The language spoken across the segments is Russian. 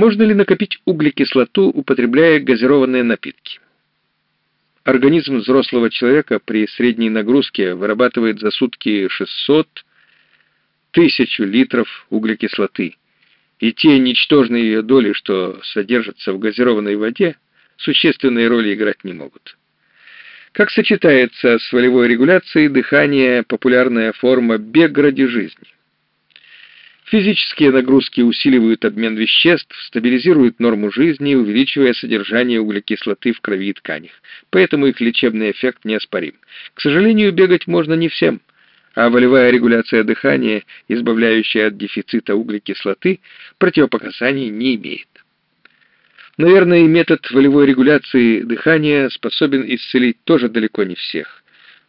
Можно ли накопить углекислоту, употребляя газированные напитки? Организм взрослого человека при средней нагрузке вырабатывает за сутки 600 тысяч литров углекислоты, и те ничтожные ее доли, что содержатся в газированной воде, существенной роли играть не могут. Как сочетается с волевой регуляцией дыхание популярная форма «бег ради жизни»? Физические нагрузки усиливают обмен веществ, стабилизируют норму жизни, увеличивая содержание углекислоты в крови и тканях. Поэтому их лечебный эффект неоспорим. К сожалению, бегать можно не всем, а волевая регуляция дыхания, избавляющая от дефицита углекислоты, противопоказаний не имеет. Наверное, метод волевой регуляции дыхания способен исцелить тоже далеко не всех.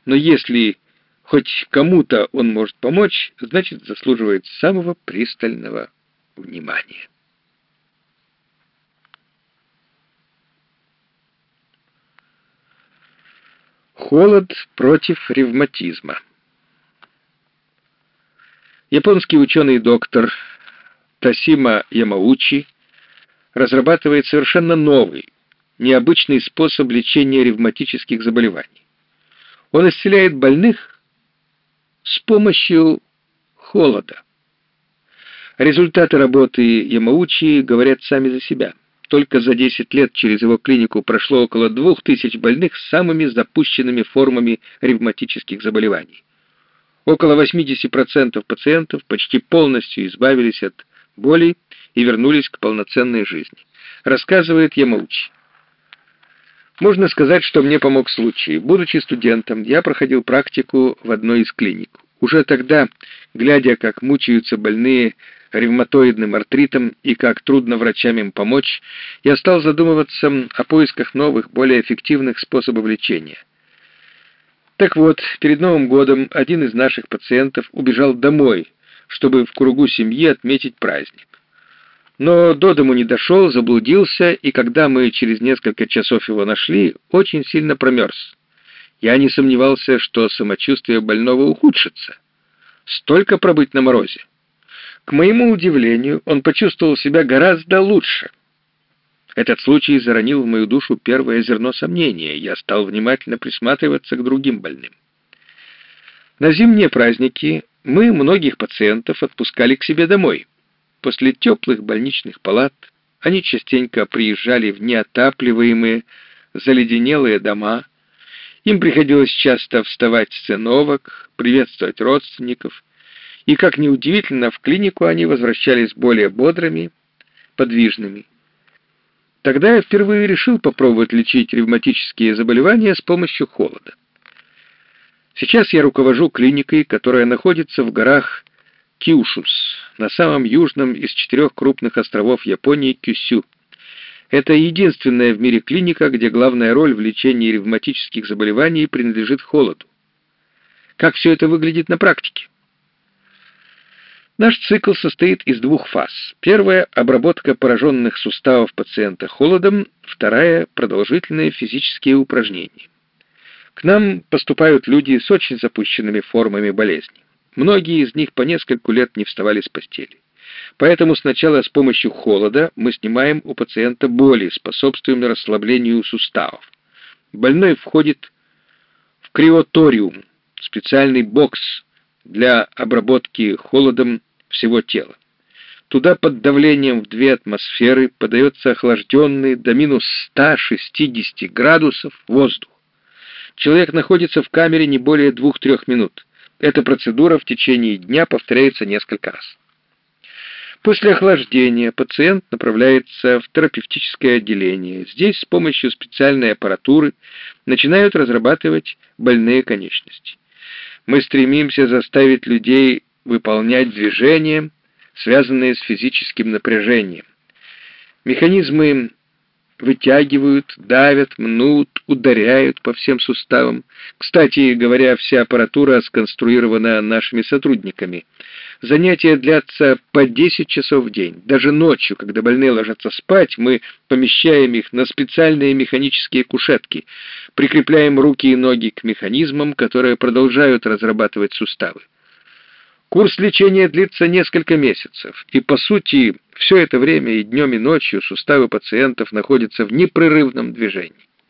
Но если хоть кому-то он может помочь, значит, заслуживает самого пристального внимания. Холод против ревматизма. Японский ученый-доктор Тасима Ямаучи разрабатывает совершенно новый, необычный способ лечения ревматических заболеваний. Он исцеляет больных с помощью холода. Результаты работы Ямаучи говорят сами за себя. Только за 10 лет через его клинику прошло около 2000 больных с самыми запущенными формами ревматических заболеваний. Около 80% пациентов почти полностью избавились от болей и вернулись к полноценной жизни. Рассказывает Ямаучи. Можно сказать, что мне помог случай. Будучи студентом, я проходил практику в одной из клиник. Уже тогда, глядя, как мучаются больные ревматоидным артритом и как трудно врачам им помочь, я стал задумываться о поисках новых, более эффективных способов лечения. Так вот, перед Новым годом один из наших пациентов убежал домой, чтобы в кругу семьи отметить праздник но до дому не дошел, заблудился, и когда мы через несколько часов его нашли, очень сильно промерз. Я не сомневался, что самочувствие больного ухудшится. Столько пробыть на морозе. К моему удивлению, он почувствовал себя гораздо лучше. Этот случай заронил в мою душу первое зерно сомнения. Я стал внимательно присматриваться к другим больным. На зимние праздники мы многих пациентов отпускали к себе домой. После теплых больничных палат они частенько приезжали в неотапливаемые, заледенелые дома. Им приходилось часто вставать с циновок, приветствовать родственников, и, как ни удивительно, в клинику они возвращались более бодрыми, подвижными. Тогда я впервые решил попробовать лечить ревматические заболевания с помощью холода. Сейчас я руковожу клиникой, которая находится в горах Киушус, на самом южном из четырех крупных островов Японии Кюсю. Это единственная в мире клиника, где главная роль в лечении ревматических заболеваний принадлежит холоду. Как все это выглядит на практике? Наш цикл состоит из двух фаз. Первая — обработка пораженных суставов пациента холодом, вторая — продолжительные физические упражнения. К нам поступают люди с очень запущенными формами болезни. Многие из них по нескольку лет не вставали с постели. Поэтому сначала с помощью холода мы снимаем у пациента боли, способствуем расслаблению суставов. Больной входит в криоториум, специальный бокс для обработки холодом всего тела. Туда под давлением в две атмосферы подается охлажденный до минус 160 градусов воздух. Человек находится в камере не более 2-3 минут. Эта процедура в течение дня повторяется несколько раз. После охлаждения пациент направляется в терапевтическое отделение. Здесь с помощью специальной аппаратуры начинают разрабатывать больные конечности. Мы стремимся заставить людей выполнять движения, связанные с физическим напряжением. Механизмы вытягивают, давят, мнут, ударяют по всем суставам. Кстати говоря, вся аппаратура сконструирована нашими сотрудниками. Занятия длятся по 10 часов в день. Даже ночью, когда больные ложатся спать, мы помещаем их на специальные механические кушетки, прикрепляем руки и ноги к механизмам, которые продолжают разрабатывать суставы. Курс лечения длится несколько месяцев, и, по сути, Все это время и днем, и ночью суставы пациентов находятся в непрерывном движении.